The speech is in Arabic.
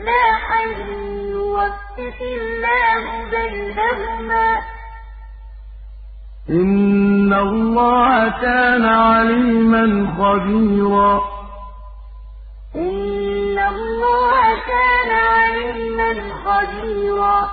إِصْلَاحًا يُوَفِّقِ اللَّهُ بَيْنَهُمَا ۗ. إِنَّ اللَّهَ كَانَ عَلِيمًا خَبِيرًا. إِنَّ اللَّهَ كَانَ عَلِيمًا خَبِيرًا.